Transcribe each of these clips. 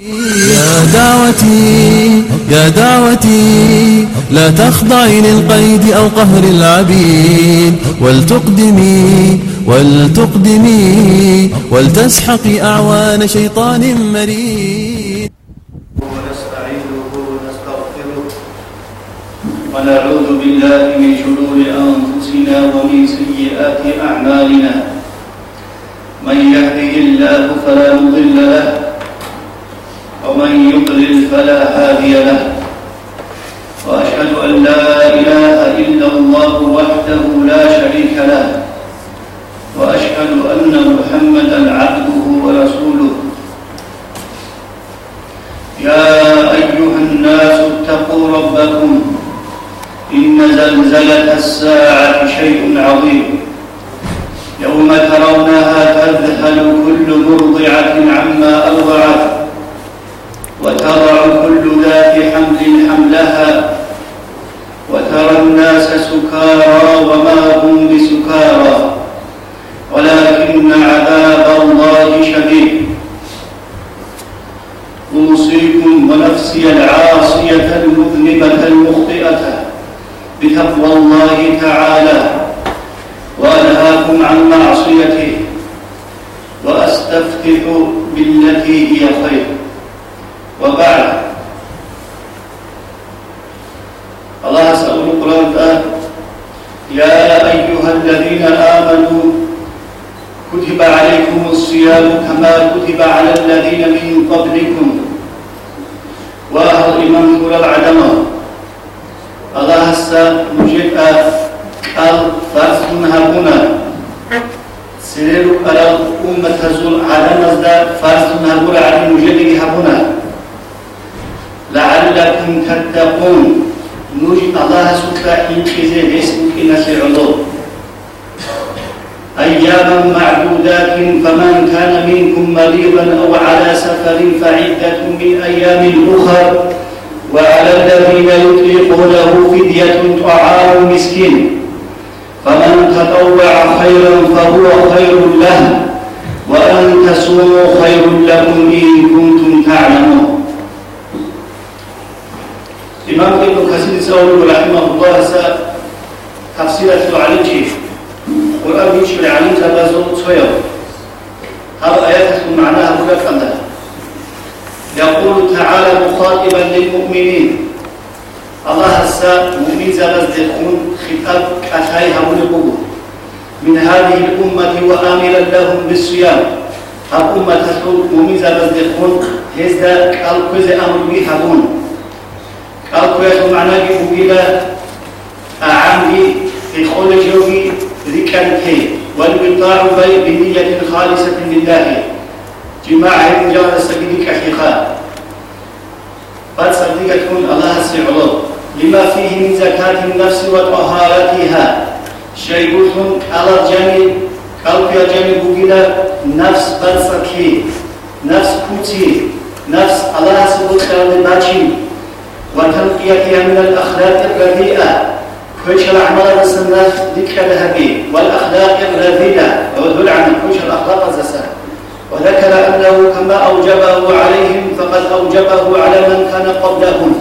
يا دعوتي يا دعوتي لا تخضعي للقيد أو قهر العبيد. ولتقدمي ولتقدمي ولتسحقي أعوان شيطان مريد. ونستعينه ونستغفره ونعوذ بالله من شرور أنفسنا ومن سيئات أعمالنا. من يهده الله فلا مضل له ومن يضلل فلا هادي له. وأشهد أن لا إله إلا الله وحده لا شريك له. وأشهد أن محمدا عبده ورسوله. يا أيها الناس اتقوا ربكم. إن زلزلة الساعة شيء عظيم. يوم ترونها تذهل كل مرضعة عما أرضعت. وتضع كل ذات حمل حملها وترى الناس سكارى وما هم بسكارى ولكن عذاب الله شديد اوصيكم ونفسي العاصيه المذنبه المخطئه بتقوى الله تعالى وانهاكم عن معصيته واستفتح بالتي هي خير وبعد الله أسأل القرآن يا أيها الذين آمنوا كتب عليكم الصيام كما كتب على الذين من قبلكم وأهل إمام كل العدم الله هسا مجد قال فرس هبنا سيرو على أمة هزول على نزد فرس هبنا على مجد هبنا لعلكم تتقون نوجي الله سبحانه كذا اسمك نسعلو أياما معدودات فمن كان منكم مريضا أو على سفر فعدة من أيام أخر وعلى الذين يطيقونه فدية طعام مسكين. فمن تطوع خيرا فهو خير له وأن تصوموا خير لكم إن كنتم تعلمون. إمام ابن كثير سأقول رحمه الله سا تفسيرة عليه قرآن يشمل عليه تبازل صيام هذا آيات معناها أمدا يقول تعالى مخاطبا للمؤمنين. الله سا مؤمن زبز دخون خطاب كتاي همون من هذه الأمة وآمرا لهم بالصيام. الأمة تقول مؤمن زبز دخون هزدا قال كذا أمر همون أو كويس معنى بمبيلة أعمي في خول جوي ذكر كي والبطاع بي بنية خالصة لله. مجرد سبيل كحيخا قد صدقتكم الله سعلو لما فيه من زكاة النفس وطهارتها. شيء على الجانب قلب يا جانب بمبيلة نفس برسكي نفس كوتي. نفس الله سبحانه وتعالى وتنقيتها من الأخلاق الرديئة كويش الأعمال السنة ذكر ذهبي والأخلاق الرذيلة وذل عن كويش الأخلاق الزسا وذكر أنه كما أوجبه عليهم فقد أوجبه على من كان قبلهم.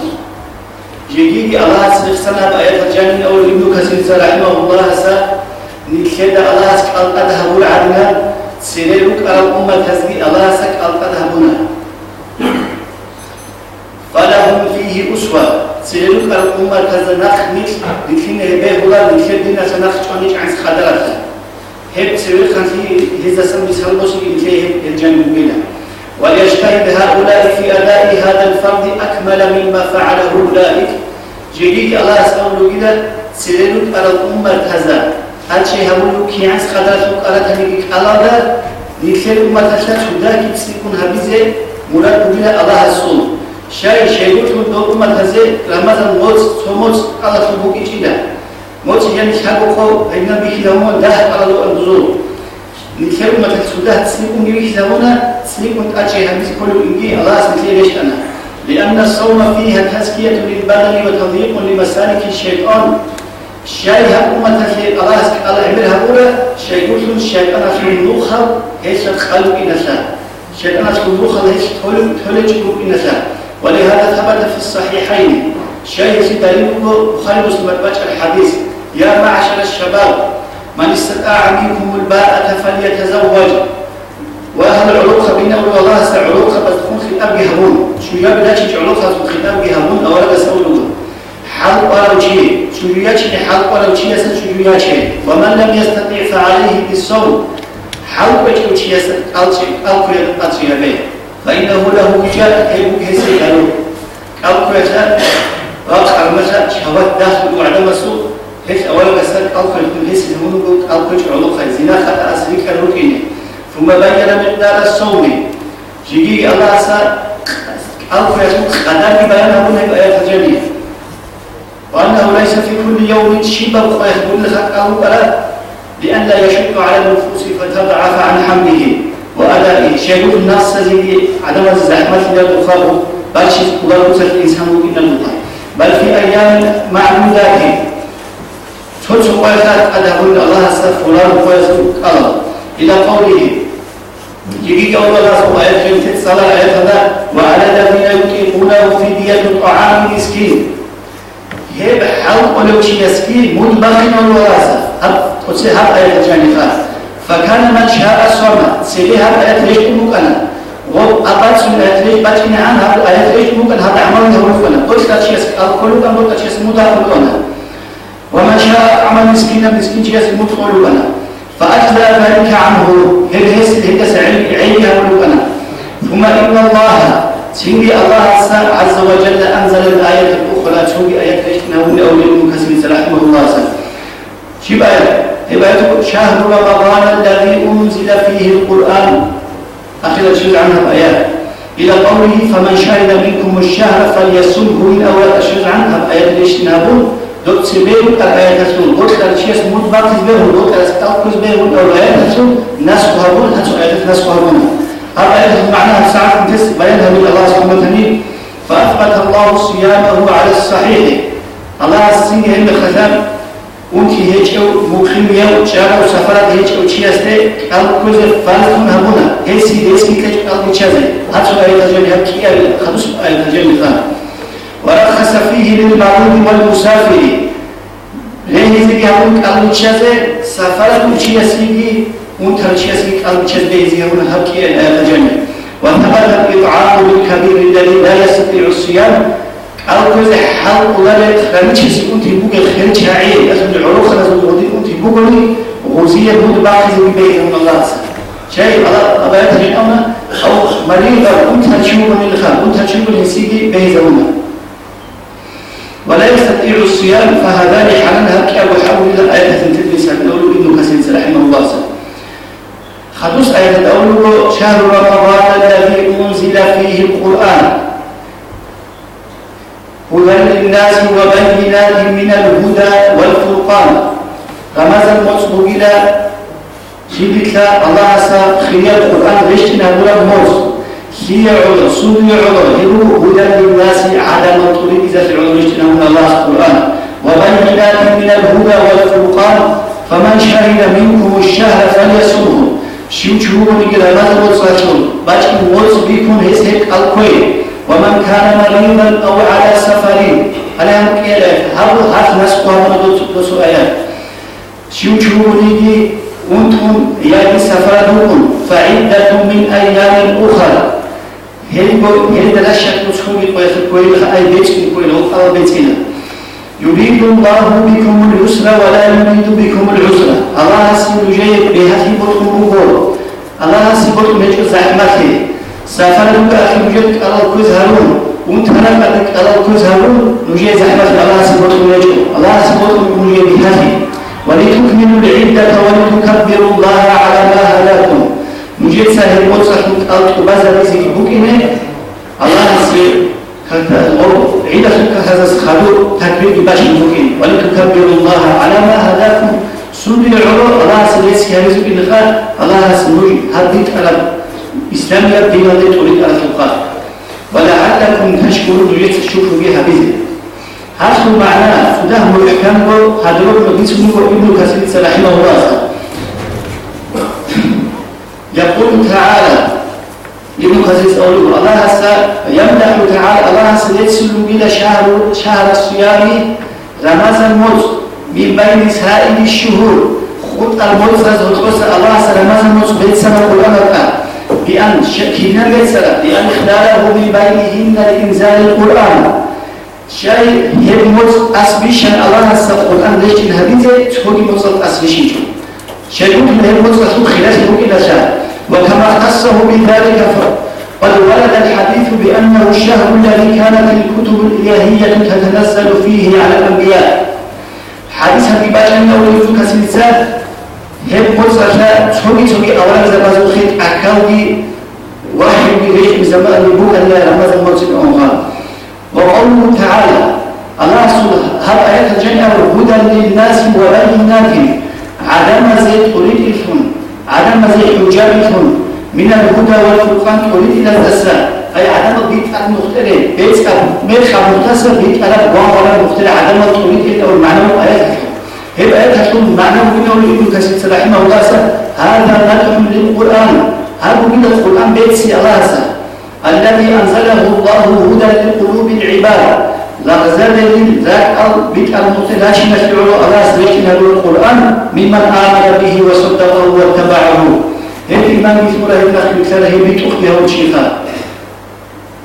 جديد الله سبحانه سنة بآية الجنة أو ابن كثير رحمه الله سا نكيد الله سك ألقى العدنا سيريك على الأمة تزكي الله سك ألقى فلهم فيه أسوة. سيلوك الأمة كزناخ نيت لكن هبه ولا لكن دينا سناخ تونيك عن خدرات. هب سيلوك كان في هذا سمي سلبوس إنتهي الجنة بنا وليجتهد هؤلاء في أداء هذا الفرض أكمل مما فعله أولئك. جديد الله سبحانه إذا سيلوك على الأمة كذا أشي هقولوا كي عن خدرات على ذا لكن الأمة تشتغل ذاك تسيكون هبيزة. مراد بنا الله الصوم شاي شاي شايوت دو ما تزي رمضان موت سموت على سبوك إيشيدا موت يعني شابو خو هنا بيش لهم ده على لو أنزول نكيرو ما تسوده تسنيكم يبيش لهنا تسنيكم تأشي هم كله إنجي الله سنتي ليش أنا لأن الصوم فيها تزكية للبدن وتضييق لمسالك الشيطان شاي هم ما تزي الله الله عملها أولى شايوت الشيطان في النخر هيش الخلق نسا شيطان تكون خلص تولم تولج إنسان ولهذا ثبت في الصحيحين شيء دليل بخاري مسلم الحديث يا معشر الشباب من استطاع منكم الباءة فليتزوج. وأهل العلوق بين أولو الله سعلوق بس تكون خطاب يهمون. شو يا بلا شيء علوق خطاب يهمون؟ أولا بس أولو حلق شيء شو يا شيء حلق يسد شو يا شيء ومن لم يستطيع فعليه بالصوم. حلق وجه شيء يسد أو كل أطيع به فإنه له كيبوك هسي قالوا أو كل وقع المسا شهوات داخل وعد مسوء هيك أول قصة أو كل هسي هم أو كل علوق زنا خطأ أسري كروكيني ثم بين مقدار الصوم جيجي الله سا أو كل قدر بيان هنا بآيات الجميع. وأنه ليس في كل يوم شبه أو بلا. لأن لا يشق على النفوس فتضعف عن حمله وأدائه شيء الناس زي عدم الزحمة لا تخاف بل شيء قدر الإنسان إن الله. بل في أيام معدودات تشوف ويسات أقول الله أستغفر ويسوق الله إلى قوله يجي قول الله سبحانه وتعالى صلاة آية هذا وعلى الذين يطيقونه فدية طعام مسكين. هي بحاول ولو شيء مسكين مطبخ والوراثة هب تقصي هب آية جانفة فكان من شاء صوم سيدي هب آية ليش ممكن وأبد سنة ليش بتشين عن هب آية ليش ممكن هذا عمل هو فلان قلت كشيء الكل كم قلت كشيء مدافع ومن شاء عمل مسكينا مسكين شيء مدخل لنا فأجزى ذلك عنه. هل هس هكس عينها ولقنا ثم إن الله سيدي الله عز وجل أنزل الآية الأخرى. تشوي آية رشتنا من أولي المكسر رحمه الله سلام شو هباية شهر رمضان الذي أنزل فيه القرآن. أخذ الشيء عنها الآيات إلى قوله فمن شهد منكم الشهر فليصمه من أول الشيء عنها آيات veru ta ayata sun dok ta chies mut bakis veru dok ta staukus veru dok ayata sun nas kuhabun hatu ayata nas kuhabun هذا أيضا معناها ساعة تس بيانها من الله سبحانه وتعالى. فأثبت الله صيامه على الصحيح. الله السنة هم خزان وانتي هيك أو مقيم يو شارع وسفرات هيك أو تشيسته أو كوز فالكون هبونا هيسي هيسي كج أو تشازي هاتو أيضا جميع كي خدوس أيضا جميع ورخص فيه للمعلوم والمسافر لين زي يقول قالوا تشازه سفر تشيسيكي وانت تشيسيكي قالوا تشاز بيزي هون هكي الجنة وثبت الإطعام بالكبير الذي لا يستطيع الصيام أو كذا حال ولا تخرج سكنت بوك الخرج عين لازم العروق لازم تودي كنت بوكني وغوزية بود باقي بيهم الله شيء على أبيات الأمة أو مريضة كنت تشوف من الخال كنت تشوف الهسيكي بيزونا ولا يستطيع الصيام فهذان حالنا هكا وحول إلى الآية تدرس الأول ابن كثير رحمه الله خلص آية الأول شهر رمضان الذي أنزل فيه القرآن. هدى للناس وبينات من الهدى والفرقان؟ رمز المصب إلى؟ شبكة الله سا خير القرآن رشتنا ولا موز. هي عذر سوري عذر. هو هدى للناس على من طريق إذا في عذر اجتنبون الله القرآن وبينات من الهدى والفرقان فمن شهد منكم الشهر فليصومه شو شو كده ما تقول صاتون باش موز بيكون هيك الكوي ومن كان مريضا أو على سفر هذا هذا ناس قاموا دوسوا آيات شو نيجي وأنتم يعني سفركم فعدة من أيام أخرى. هل لا شك مسخوم كويل أي بيتكم كويل؟ أو بيتنا يريد الله بكم اليسر ولا يريد بكم العسر. الله سيد جيد بهذه بطن أمور الله سيد بطن هجر زحمته سافر لك أخي وجدك على الكوز هارون نجي زحمة الله بطن هجر الله بطن نجي بهذه. ولتكملوا العدة ولتكبروا الله على ما هداكم. مجيت سهل موسى أو تبازا بيزي بوكينة. الله الغرب. عيدة هذا سخادو تكبير باش بوكين ولتكبر الله على ما هداكم. سوري العروض الله كاريزو بالنخال الله سنوي هديت على دين الله تريد على الخلقات ولعلكم تشكرون وجيت تشوفوا بها بيزي هذا معناه فده محكم هذا ربنا بيسمه ابن كثير رحمه الله يقول تعالى إبن كثير قول الله هسا يمدح تعالى الله هسا يتسل إلى شهر شهر الصيام رمضان موت من بين سائر الشهور. خط الموت خط الله هسا موت بيت سنة القرآن بأن كنا بيت بأن اختاره من بينهن لإنزال القرآن. شيء يموت أسبيشن. الله هسا القرآن ليش الهديث تقول موت أسبيشن. شيء يموت أسبيشن. خلاص إلى شهر وكما خصه بذلك قد ورد الحديث بأنه الشهر الذي كانت الكتب الإلهية تتنزل فيه على الأنبياء. حديث باشا يولد كسلسات هب مرسلة تسوي تسوي أولا زبازو خيط أكاوي واحد بغيش بزمان يبوك الله رمضان مرسل أمغان وقوله تعالى الله سبحانه هذا آيات الجنة هدى للناس وبينات عدم زيت قريد الفن عدم حجابكم من الهدى والفرقان تريد إلى الأسرى أي عدم بيت المختلف بيت ميخا مختصر بيت ألف ولا مختلف عدم تريد إلى المعنى آيات رحمه الله هذا مدح للقرآن هذا من القرآن بيت سي الله الذي أنزله الله هدى لقلوب العباد لغزال ذاك بيت المطلاش نفعل على سريك القرآن ممن آمن به وصدقه واتبعه هل إيمان يثمر هل نخل مثاله بيت أختها وشيخا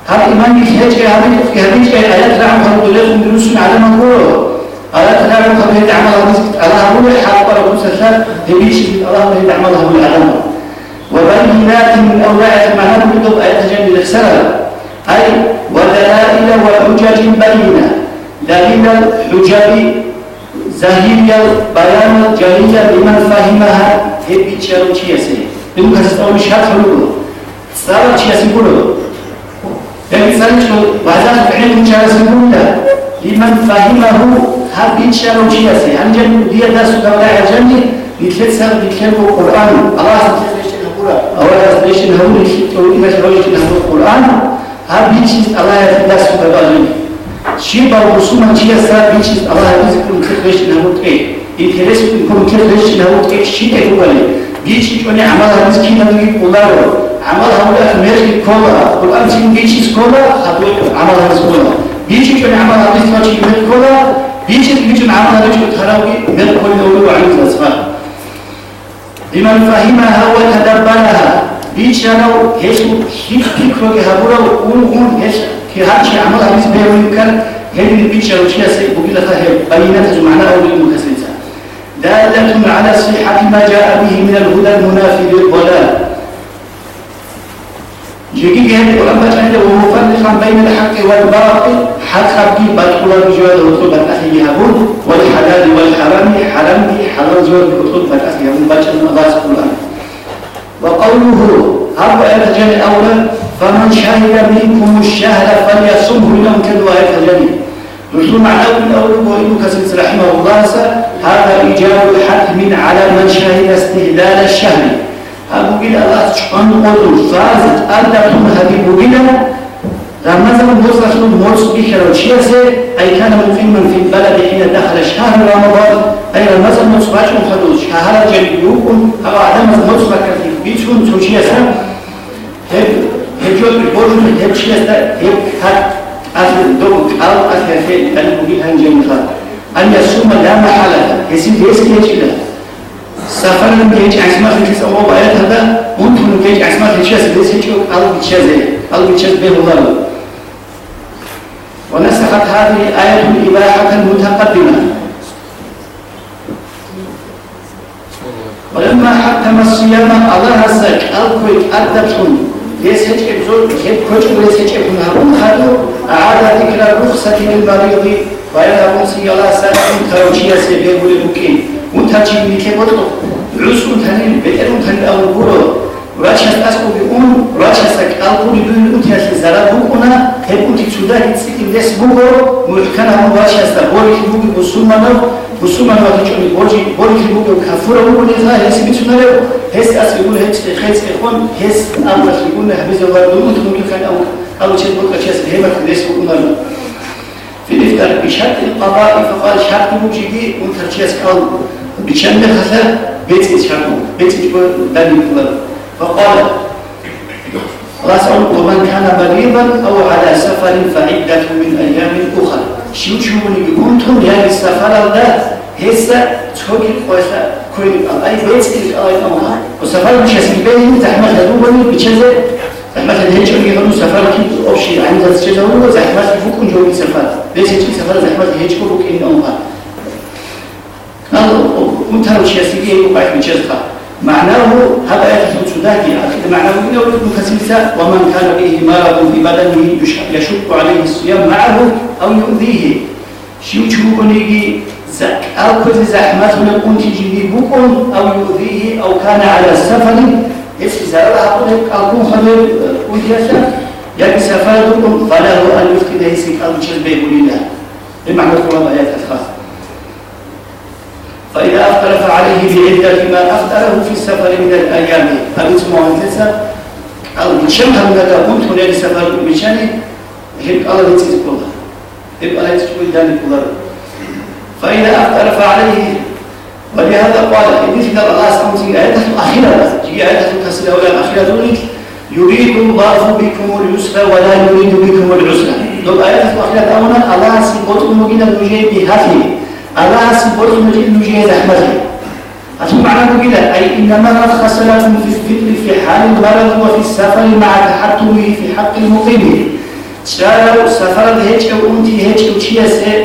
هل إيمان يثهج هل أختها بيت آيات رعم هم دلهم بنسون على من آيات رعم هم هيد عمل على هو حق رب سلسل هبيت الله هيد عمله بالعلم وبينات من أولاء معناه بدو آيات جنب الخسارة أي ودلائل وحجج بينة. دليل الحجج زهيرية بيان جلية لمن فهمها. هبي تشارو تشيسي إنه كسر مش هتفلو صار تشيسي بلو لكن صار شو؟ بعدها فعل تشارو لمن فهمه هر bir çelom çilesi. Ancak diye ders tutamadan ercemli yitletsen yitletme Kur'an. Allah yitletleşen Kur'an. Allah yitletleşen hamur yitletleşen hamur Kur'an. Her bir çiz Allah yitletleşen ders tutamadan. Şi bavrusun çilesi يتلت çiz Allah yitletleşen hamur ey. İnteres yitletleşen hamur ey. Şi ekubali. Bir çiz öne amal hamur kitabı kullanır. Amal hamur merki kola. Kur'an için bir çiz kola. Amal hamur kola. Bir çiz öne amal hamur kitabı kola. چون عمل هنوز تراوی مل کلا نولو علی تصفا لمن فهمها وتدبرها فکر که هبورا اون اون هیچ که هر چی عمل همیز بیرون کن هی بیچارو چی است بقول لك هي بينات معنى أو المكسرة دالة على صحة ما جاء به من الهدى المنافي للضلال. جيكي هذه العلماء جعل ومفرقا بين الحق والباطل حق بي بدخل بجوال وطلب الأخي يهبون والحلال والحرام حرام بي حلال جوال وطلب الأخي يهبون بجل الله سبحانه وقوله هب الجن أولا فمن شهد منكم الشهر فليصمه لهم كدوا الجن رسول معناه من أول وإنه كسنس رحمه الله هذا إيجاب الحتم على من شهد استهلال الشهر ابوبیل Allah çıkan odur. Fazit Allah'ın Habibubile رمزه مرسخ مرس ای که كان من في البلد حين دخل شهر رمضان أي رمزه مرسخ خدوش شهر جنبيوكم أو عدم مرسخ في بيتون توشيس هب هجول برجل هبشيس هب هب أخذ دوك أو أخذ هب أن يصوم لا محالة يسير يسكي يجي له من كيجي عسما في كيس أمو بايات هذا وأنتم من كيجي عسما في كيس ليس كيجي قال بيتشاز قال بيتشاز به الله ونسخت هذه آية الإباحة المتقدمة ولما حكم الصيام الله الزك الكويت الدبسون يسهج إبزول يبكج ويسهج ابن هارون هذا أعاد ذكر الرخصة للمريض ويذهب سيالا سنة تروجيا سيبه ولبكين унтачи мике бодко рус унтани бетер унтани ал буро врачас аскоби ун врачаса албури бун унтиаси зара букуна тепути чудари цикилдес буго мулкана врачаса борихи буги бусуманов მუსულმანმა ბიჭული ბოჯი ბოჯი მოკო ქაფურა მოკონეთა ეს მიცნარე ეს ასიგულ ჰეჩ ხეც ხონ ეს ამაში გუნა ჰბიზოვა დუმთ მოკი ხანა ალოჩე მოკაჩეს ჰემათ ეს უკუნა فليفترق بشرط القضاء فقال شرط وجوبي وترجيع قال بشأن الخفاء بيت شرط بيت بني فقال رسول ومن كان مريضا او على سفر فعدة من ايام أخرى شو شو من كنتم يعني السفر ده. هسه تشوكي قوسا كل أي بيت الأي أمها وسفر مش هسيبه تحمل هدوبني بشزه اللي يقولوا سفر كي أوشي عند هو زحمة فوق جوي سفر. ليش تشي سفر هدهش فوق إن أمها. قال وانتهوا شيء سيبه يبقى بتشزها معناه هذا يثبت سوداكي معناه إنه كثير ومن كان به مرض في بدنه يشق عليه الصيام معه أو يؤذيه. شو تشوفني زك. أو كل زحمة من جدي بكم أو يؤذيه أو كان على السفر استزارة أقول أكون خبر وجهة يا سفركم فله أن يفقد هيسك أو تشبه لله بمعنى القرآن آيات الخاصة فإذا أفطر فعليه بعدة ما أفطره في السفر من الأيام. فالاسم مهندسة أو بشمها من هذا قمت هنا لسفر بشاني هيك الله يتسيز كلها هيك الله يتسيز كلها فإذا أفطر فعليه ولهذا قال في الله سبحانه آية الأخيرة جي آية التسلية ولا الأخيرة يريد الله بكم اليسر ولا يريد بكم العسر دول آيات الأخيرة أولا الله سبحانه مجينا نجيب بهذه الله وتعالى نجيه رحمته أتم معناه كده أي إنما رخص لكم في الفطر في حال المرض وفي السفر مع تحتمه في حق المقيم. شارع سفر هيك أو أنت هيك أو شيء سه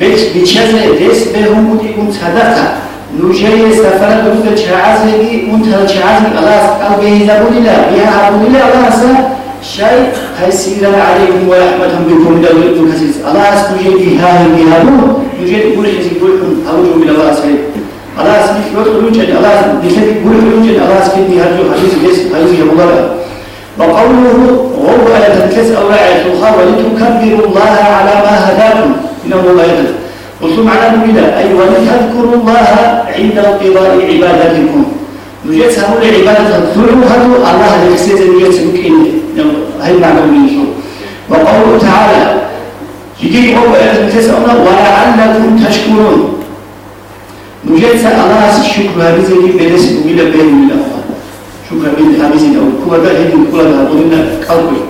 بيت بيشزه ديس بهم بدي أنت صدقة. نجيه سفر دوت شعازه دي أنت شعازه الله قلبه يزبون الله بيها عبد الله الله سه شيء هيسير عليكم بكم دولة كثير الله سبحانه بها بها يوجد يقول حزب يقول أوجه من الله سيد الله سبحانه يقول يوجد الله بكذب يقول يوجد الله سبحانه هرجو حديث جيس حديث الله وقوله غرب آية الكس أو آية الأخرى ولتكبروا الله على ما هداكم. إنه الله يدل قلت معناه كده أي ولتذكروا الله عند انقضاء عبادتكم نجد سهول عبادة الظلم هذا الله سبكين هاي معنى من وقوله تعالى يجي هو تسألنا ولعلكم تشكرون. سأل الله الشكر هذه بلس ولا بين ولا شكر بين هذه أو كل ده هدي كل ده قلنا قلبي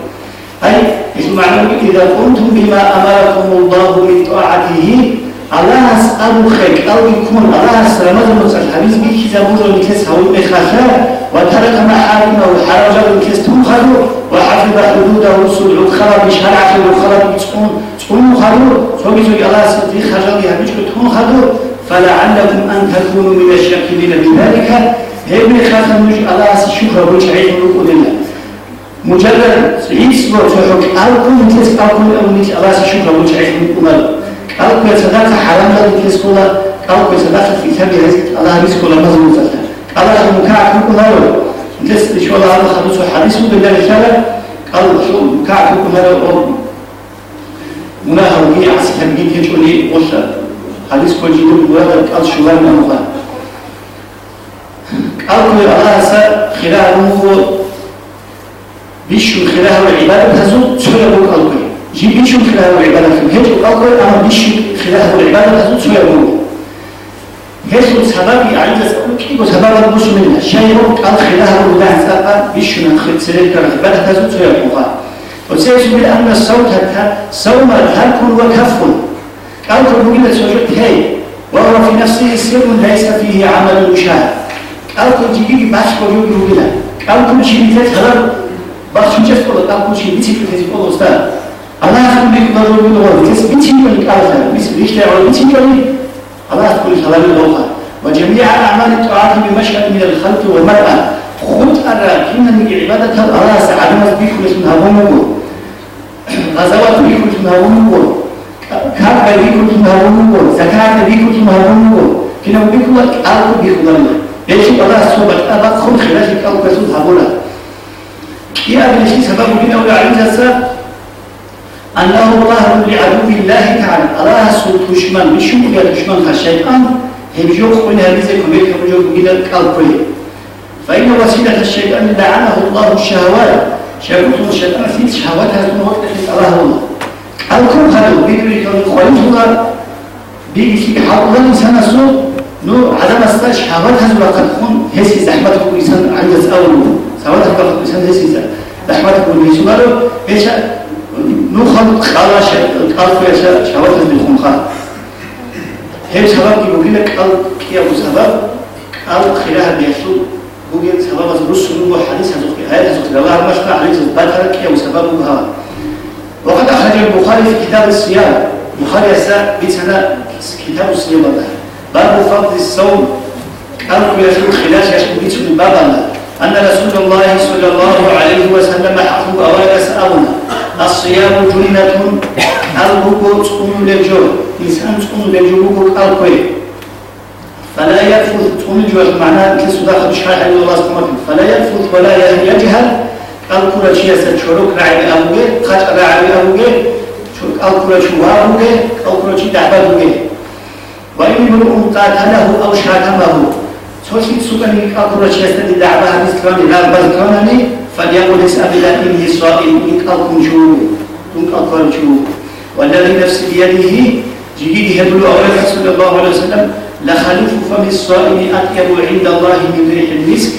أي اسم معنى إذا قمتم بما أمركم الله من طاعته الله أسأل خير أو يكون الله سلامة المسأل حبيز بي كتاب الله لكس هو المخافة وترك محارمه وحرج لكس تنخلو وحفظ حدوده وصلع الخلق شرع الخلق تكون تكون خلو سوى سوى الله سبحانه خجل يهبج تكون خلو فلعلكم أن تكونوا من الشاكرين بذلك هي من خاف مش الله شكر وجه عين وقول الله مجرد عيس وتحك أو كنت أو كنت أو نيت الله شكر وجه عين وقول كنت صدقت حرام لك تسكولا كنت صدقت في ثبي رزق. الله رزق ولا مزمو زلتا الله مكعك وقول الله انت شو الله هذا خلص حديث بالله تعالى قال شو مكعك وقول الله مناها وهي عسكر جيت يجوني وشا حديث كل جيد وهذا قال شو لنا مغا قال كل الله سا خلاله بيشو خلاله العبادة هزو هيك قال كل. أنا بيشو خلاله العبادة هزو سوى بول هيسو سبب يعني تسأل كيف سبب المسلمين شيء قال خلاله الله سبب بيشو نخل سرير العبادة هزو سوى بول وسيجب أن الصوت صوم هلك وكف قال كل سجدت هي وهو في نفسه سر ليس فيه عمل مشاهد قال كل جيجي باش كل يوم بلا قال كل شيء يتهرب باش نجف كل قال كل كل قال بس بيشتغل على بيتي كلي الله يقول لك هذا الأخر وجميع أعمال الطاعات بمشهد من الخلق والمرأة. خذ الراكين من عبادة الله سعدنا بكم اسمها ومقول غزوات بكم اسمها ومقول كعب بكم اسمها ومقول زكاة بكم اسمها ومقول كنا بكم أرض بكم الله ليش الله سبحانه أبا خذ خلافك أو بسوط هبولا. يا ابن شيء سبب من أولى السلام أنه الله لعدو الله تعالى. الله سوء تشمن بشو يا تشمن الشيطان هم جوخ من هذه كمية كم جوخ من القلب فإن وسيلة الشيطان لعنه الله الشهوات. شاكوت الشيطان في شهوات هذا وقت الله الله الكل هذا بيجري كون خوين الله بيجي حق الإنسان السوء نو عدم استاش شهوات هذا وقت خون هسي زحمة كل إنسان عند أول سواد هذا كل إنسان هسي احمد بن يسمارو إيش نو خل خلاص قال في شاوت بالخم خال هم سبب كي بقول لك قال كي ابو سبب قال خلاها بيسو بقول سبب نص نو حديث هذا هذا هذا لو مش حديث بدر كي ابو سبب بها وقد اخرج البخاري في كتاب الصيام البخاري هسه بيتنا كتاب الصيام باب فضل الصوم قال يشوف خلاش يشوف بيت باب أن رسول الله صلى الله عليه وسلم حفظ أولا سأونا الصيام جنة البكو تقوم للجو إنسان تقوم للجو الكوي فلا يرفض تقوم الجو معناه كل صداقة بشحال حلو الله سبحانه فلا يرفض ولا يجهل الكرة شيء ستشورك راعي أبوه خاش راعي أبوه الكرة شو أبوه الكرة شيء دعبه وإن امرؤ قاتله أو شاتمه توشي سكني أقول شيستدي دعوة حديث كان لا بل كانني فليقل اسأل إني صائم إن أكون شو إن أكون شو والذي نفس بيده جيده يدل أولا صلى الله عليه وسلم لخليف فم الصائم أطيب عند الله من ريح المسك.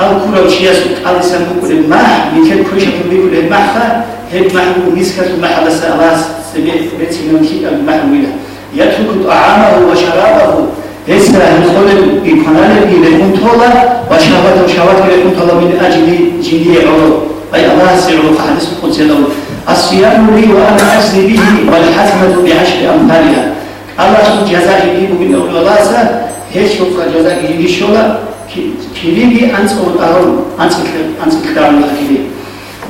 أو كل شيء قال سمو كل ماح مثل كل شيء كل المحفة هي محو مسكة محل سألاس سبيت بيت من كي المحوية يترك طعامه وشرابه ليس الخلل بكمال إليكم طولا وشهوة وشهوة إليكم طولا من أجل جميع عروض أي الله سيعرض حديث القدس الأول الصيام لي وأنا أجزي به والحسنة بعشر أمثالها الله شو جزاء لي بقول أول الله سا هيك شو جزاء لي شولا كليني أنت أول أهون أنت أنت كلام الكلي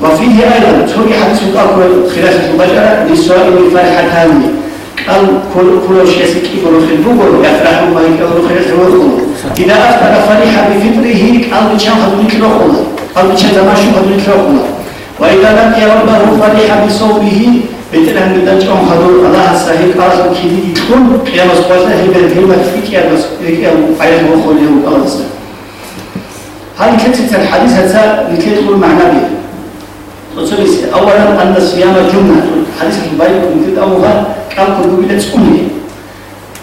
وفيه أيضا تروي حديث الأول خلاف المباشرة للسائل فرحتان أو كل كل شيء سكي كل خير بقول يفرح ما يكون خير سوى إذا أفطر فرح بفطره أو بشان خدمة الأخرى أو بشان زمان شو خدمة الأخرى وإذا لقي ربه فرح بصومه بتلهم بدن جون خدور الله سهيل قال كذي يكون يا مسقطة هي بالكلمة فيك يا مسقطة يا عيال مخولي الله سهل هذه كتبت الحديث هذا لكي تقول معنى به. أولا أن الصيام جملة حديث البايك من أوها كان كل بلا تسكنه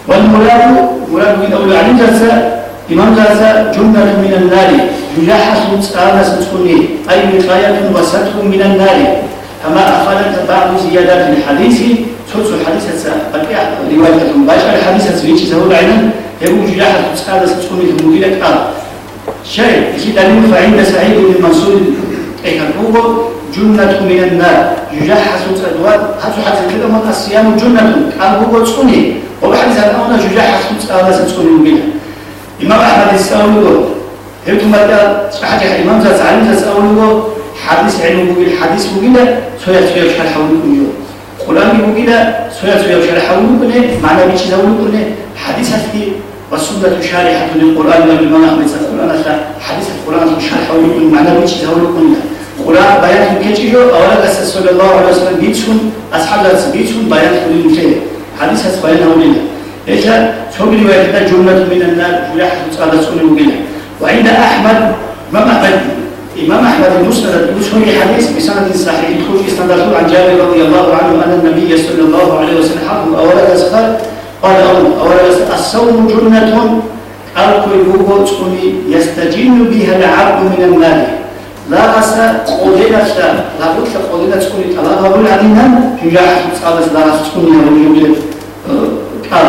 والمراد مراد من أول علم جلسة إمام جلسة جملة من النار. يلاحظ متسالة تسكنه أي وقاية وستر من النار. كما أخذت بعض زيادات الحديث. تدس الحديث بقي رواية مباشرة الحديث سويتش سهول عينا يقول يلاحظ متسالة تسكنه المدينة قال شيء دليل فعند سعيد بن منصور. أي كان جنة من النار. يجحس تدوات هاتو حتى كده من الصيام جنة. قال هو تسوني وبحد هذا أنا يجحس تسأل تسوني منها إمام أحمد يسأله هيتو مدى صحة إمام ذات علم تسأله حديث علم بقول حديث بقول سويا سويا شحال حولكم يوم. قرآن بقول سويا سويا شحال حولكم معنى بيش زولكم حديث في والسنة شارحة للقرآن والمنام من القرآن. حديث القرآن شارحة حولكم معنى بيش زولكم قرآن بيان كيجيو أولا أساس صلى الله عليه وسلم بيتشون أصحاب الناس بيتشون بيان كل المشي حديث هس بيان هولينا إيش؟ شوف رواية جملة من النار جلاح على سنة وقيلة وعند أحمد إمام أحمد إمام أحمد المسند يشهر حديث؟ بسند صحيح. يخرج استندرته عن جابر رضي الله عنه أن النبي صلى الله عليه وسلم حفظ أولا أسخر قال أولا الصوم جنة القلوب يستجن بها العبد من النار რაღაცა ყოველდღეა ლაგუშა ყოველდღე წული ტალაღავი არიდან ჯუჯაში წალას ლაგას წული რომიუბე კალ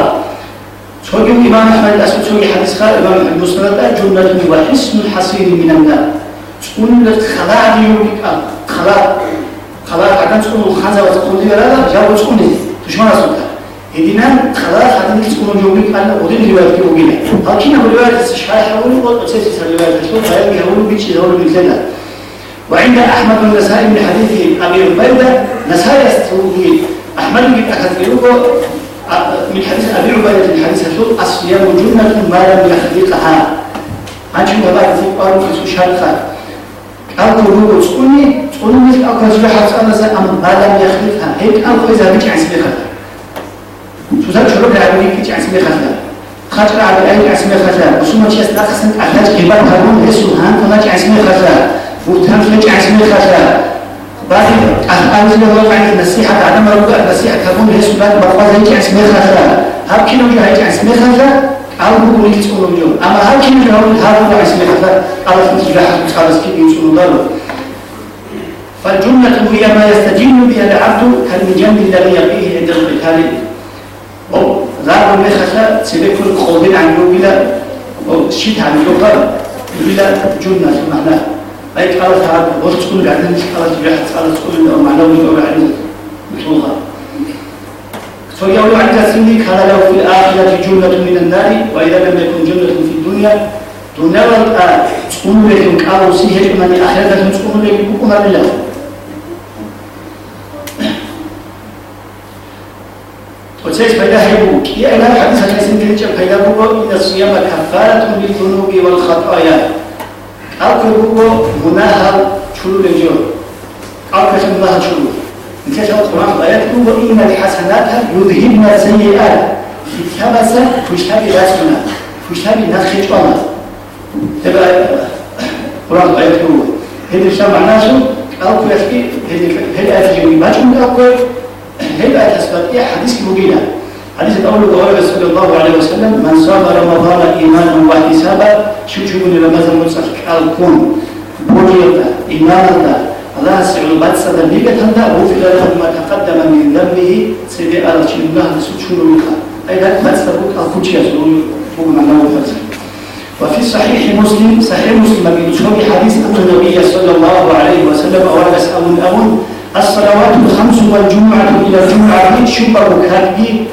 ჩოგი იმან ხალ ასუ ჩოგი ჰადის ხალ იმან მუსლატა ჯუმლათუ ვაჰისნუ ჰასირი მინანნა წული ლეთ ხალა არიუბი კალ ხალა ხალა აგან წული ხაზავაც ყული არა და ჯაბო წული დუშმანასუთა ედინა ხალა ხადი წული ჯობი კალ ოდი რივაიტი ოგინა. აკინა რივაიტი შაჰაული ყო წესი რივაიტი ყო ბაი რივაიტი ბიჭი როული მიზენა وعند أحمد النسائي من حديث أبي عبيدة نسائي استوي أحمد بن أكثر من حديث أبي عبيدة من حديث الشوط الصيام جنة ما لم يخلقها. عشان بعد في قارن في سوشيال أو كروب تقولي تقولي مثل أو كذا حتى أنا زي أم ما لم يخلقها؟ هيك أو إذا بيجي شو زاد شو ربع عبدي بيجي عسمي خلا خاطر على أي عسمي خلا وسمع شيء استخدم أحلاج كبار هرمون هسوا هان فما عسمي خلا وتنفج عزم الخشاء بعد أنزل الله عن النصيحة عدم ربع النصيحة كون هي سبات بقى زي عزم الخشاء هل كنا جه هاي عزم الخشاء أو هو اللي تقولوا اليوم أما هل كنا جه هذا هو عزم الخشاء على في تجاه خلاص كيف يوصلوا له فالجنة هي ما يستجين بها العبد كالمجن الذي يقيه عند القتال ذاك المخشى سيكون خوضين عن بلا شيت عن لغة بلا جنة معناه أي قالت هذا؟ وش تقول بعدين قالت بيحت قالت تقول معناه ويقول عن مثلها فيقول عن تسمي كان له في الآخرة جنة من النار وإذا لم يكن جنة في الدنيا دونر تقول لكم قالوا سيهج من آخرة تقول لكم بكم الله وتسيس فإذا هيبو. كي أنا حديث حديث كنجة فإذا بقوا إن الصيام كفارة للذنوب والخطايا. أقرب مناهر شرور الجور أقرب مناهر شرور نتيجة القرآن آيات وإن الحسنات يذهبن السيئات التبس فاجتنب رسمنا فاجتنب نخشنا تبع القرآن آيات هو هذا الشيء معناه أو كيف هل أتجمع ما تقول أو كيف هل أتسبب إيه حديث مجينا حديث الأول قال صلى الله عليه وسلم من صام رمضان إيمانا واحتسابا تشوفون رمضان مصر الكون بوجيتا إيمانا سعود بعد سنة ليجا تندا وفي له ما تقدم من ذنبه سيدي الله سبحانه وتعالى أيضا ما تسبق الكوتشي فوق ما نقول وفي صحيح مسلم صحيح مسلم من حديث أن النبي صلى الله عليه وسلم أول أول الصلوات الخمس والجمعة إلى الجمعة شبه كاتبي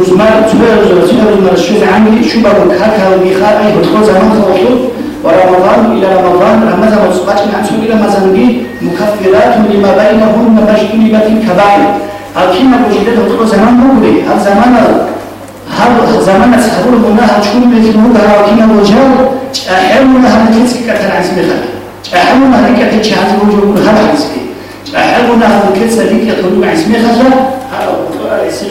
رزمان سبيل رزمان من الشيخ عمي شبه كاتها وبيخاء أي هدخل زمان خوصول ورمضان إلى رمضان رمضان وصبات عن سبيل مزنبي مكفرات لما بينهن مجتنبة الكبائر كنا وجدت هدخل زمان مغري هل زمان هل زمان سهول منها مثل مغرى وكنا وجال أحيان منها نتنسي كتر عن سبيل أحلنا لك تجهز وجوه هذا حسكي أحلنا لك سليك يطلب عسمي خزر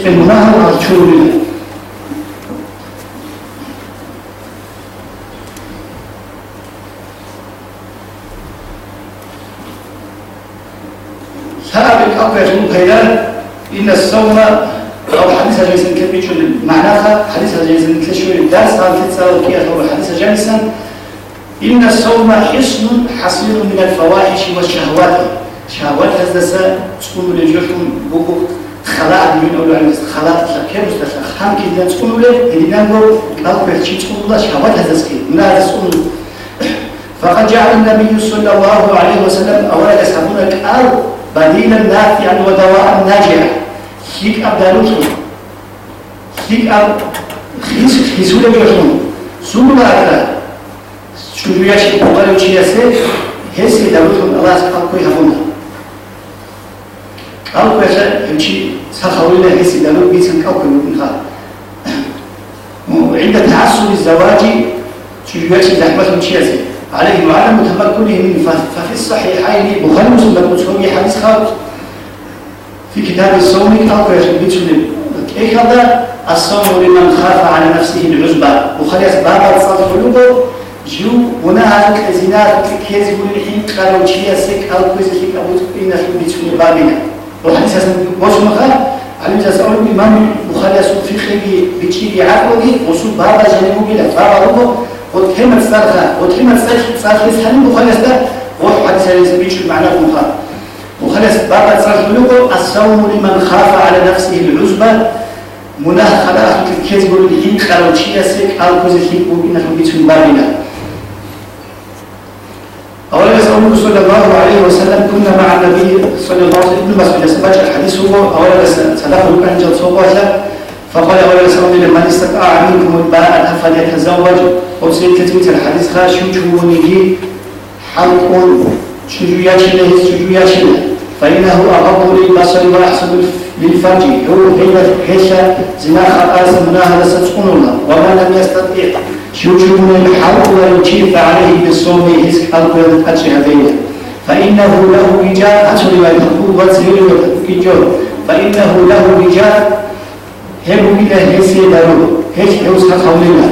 المناهر أرشور لله سابق أقوى مقيدان إن الصوم أو حديث جيسن كبير معناها حديث جيسن كشوي الدرس هذا تتصور كي أو حديث جيسن إن الصوم حصن حصين من الفواحش والشهوات شهوات هذا عن كده تكون له هدينا نقول لا بيرشي تكون الله شهوات هذا سكين من هذا سكون فقد جعل النبي صلى الله عليه وسلم أولا يسحبون قال بديلا نافعا ودواء ناجعا هيك أبدالوكم هيك أب خيس خيسولة جوكم سنو بأكلا شروعش اول چی است حسی دارتون الله سبحانه کوی همون او کوش همچی سخویل حسی دارو بیسن کو کوی میخواد عند تعسل الزواج زحمتهم چی است عليه وعلى متمكنه من ففي الصحيحين بخاري مسلم مسلم حديث خالد في كتاب الصوم أو في بيتون إيه هذا؟ الصوم لمن خاف على نفسه العزبة بخاري أسباب الصلاة جو هناك زينات كيز يقول الحين قالوا شيء سك أو شيء أبو تقين نحن بيتون بابنا. وش مخا على جالس أقول الإمام البخاري سوق في خلي بيجي بعقله وسوق بابا بلا بابا هو وتهم الصرخة وتهم الصرخة صرخة سهل البخاري ده وحديث عليه بيجي معنا مخا وخلاص بابا صرخ له الصوم لمن خاف على نفسه العزبة مناه خلاص كيز يقول الحين قالوا شيء سك أو كويس شيء نحن بيتون بابنا يسأل صلى الله عليه وسلم كنا مع النبي صلى الله عليه وسلم. مسجد سباج الحديث هو أولا سلام كان جل صوبة فقال أولا يسأل من استطاع منكم الباء فليتزوج وسيد كتبت الحديث خاش يجوني حلق شجوياتنا شجوياتنا فإنه أغض للبصر وأحسن للفرج. هو حين حيش زنا خطاس مناهدة ستكون وما لم يستطيع شجون الحلق والجيف عليه بالصوم حلق والحج هذين فإنه له وجاء أصل ما يتقول وزير وكجور فإنه له وجاء هم إلى هيسي دارو هيش حوس خولنا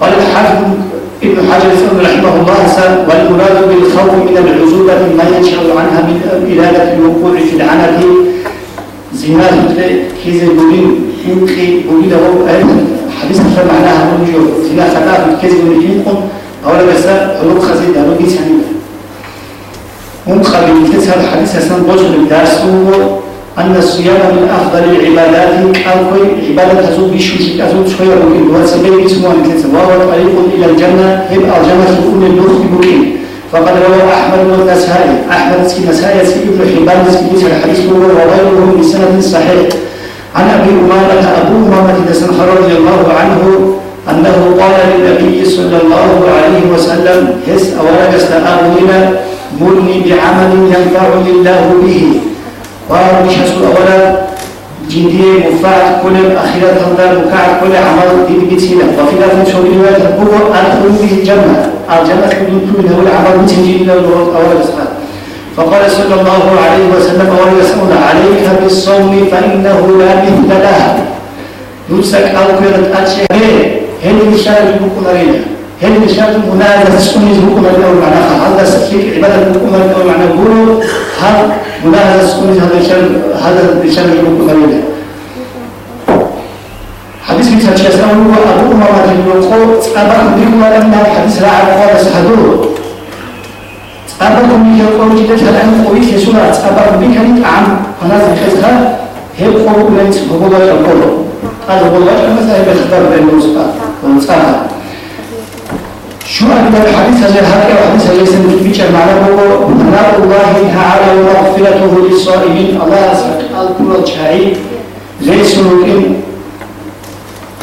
قال الحافظ ابن حجر رحمه الله والمراد بالخوف من العزوبة ما ينشأ عنها من إلالة الوقوع في العنف زمان كيز بولين يمكن بولين هو حديث مثل معناها نرجو زنا خطاب الكذب من يقوم أولا بس حلوق خزين أو بيس يعني مقابل تسهل الحديث أسنان بجر الدرس أن الصيام من أفضل العبادات كالكوي عبادة تزود بشوش تزود شوية بكين وسبيل اسمه أن وهو طريق إلى الجنة. يبقى الجنة تكون النور بكين فقد روى أحمد والنسائي أحمد سكي نسائي سكي ابن حبان سكي الحديث هو وغيره بسند صحيح. عن أبي أمامة أبو أمامة دسنخر رضي الله عنه أنه قال للنبي صلى الله عليه وسلم هس أولا استأغننا مرني بعمل ينفعني الله به. قال مش هسول أولا؟ جندي مفاعل كل أخيرا تنظر مكعب كل عمل دي بتسيلة وفي ذلك شو رواية هو أدخل به الجنة. الجنة تكون كل هو العمل بتنجي إلى أولا بسخات فقال صلى الله عليه وسلم يسأل عليك بالصوم فإنه لا مثل لها يمسك أو كرة أشياء هل مشارك بكم أرينا هل مشارك منازع سكوني بكم أرينا معناها هذا سكيك عبادة بكم أرينا معناها قولوا هل منازع سكوني هذا الشر هذا الشر بكم أرينا حديث في سنة شاسنا هو أبو أمامة يقول أبا بكم أرينا حديث لا عبقى سحدوه أبا يقول جدا هل قوي في سورة أبا بك عن هناك خزها هي قول ليس هو الله يقول هذا هو الوجه مثلا يختار بين المصطلح شو أكبر الحديث هذا هذا الحديث ليس متبيشا معناه هو ثناء الله تعالى ومغفرته للصائمين الله أسأل كل شيء ليس ممكن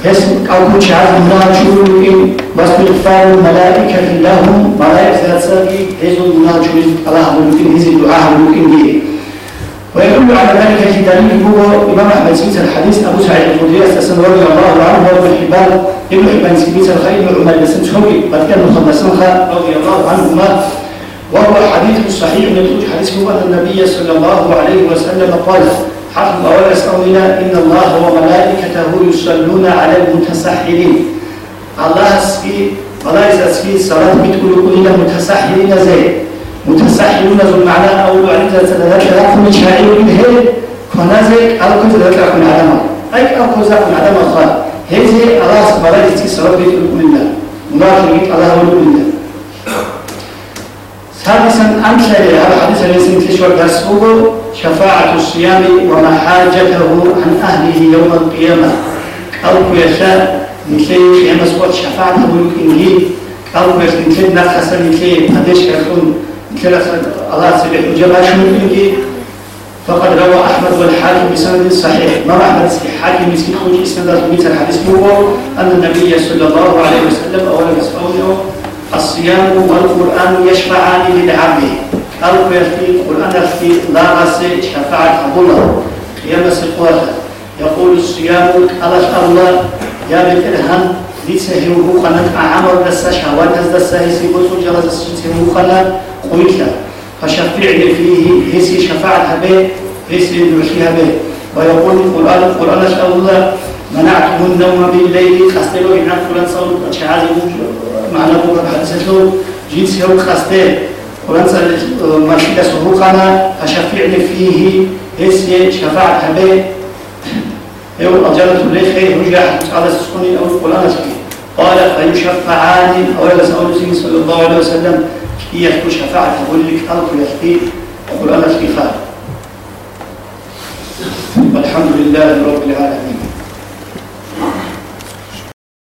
بس أو كل شيء منها شو ممكن بس باستغفار الملائكة لهم ملائكة تساقي هزو منها شو الله ممكن هزي الدعاء ممكن دي ويدل على ذلك في دليل هو إمام أحمد سميت الحديث أبو سعيد الخدري أستسن رضي الله عنه وابن حبان ابن حبان سميت الخير بن عمر بن شوقي قد كان مخلصا رضي الله عنهما. وهو حديث صحيح يدل حديث هو أن النبي صلى الله عليه وسلم قال حفظ أول أسألنا إن الله وملائكته يصلون على المتسحرين الله سبي الله يسأل صلاة بتقول كلنا متسحرين زي متساحلون ذو المعنى أو عند ذلك من شاعر به فنازك أو كنت ذلك من عدم أي أو كنت من عدم الخال هذه الله سبحانه يتي سبب بيت الله مبارك الله ولد الله سادسا أمثل هذا الحديث الذي سنتشوى درس شفاعة الصيام ومحاجته عن أهله يوم القيامة. أو يشاء مثل قيامة شفاعة ملك إنجيل أو مثل نفس مثل قديش يكون. ثلاثة الله سبحانه وجمع شمولين فقد روى أحمد والحاكم بسند صحيح. ما أحمد حاكم مسكين خوش؟ إسناد مثل الحديث هو أن النبي صلى الله عليه وسلم أولا يسأله الصيام والقرآن يشفعان للعبد. أو في القرآن في لا غسي شفاعة الله قيام سقوة يقول الصيام الله يا أعمر دسا شهوات دسا هسي بطل جرس سهيه قناة قلت فشفعني فيه هسي شفاعة به هسي نرشيها به ويقول القرآن. القرآن أسأل الله. منعته النوم بالليل. خستلو إن فلان صوت شعازي معنى بوكا حدثته جيت سيو خسته قرآن مرشد سهوقنا فشفعني فيه هسي شفاعة به يقول أجابة الليل خير رجع على السكون أو القرآن قال فيشفعان أو يسأل صلى الله عليه وسلم هي يحكو شفاعة تقول لك أرض يحكي أقول أنا شفاء والحمد لله رب العالمين.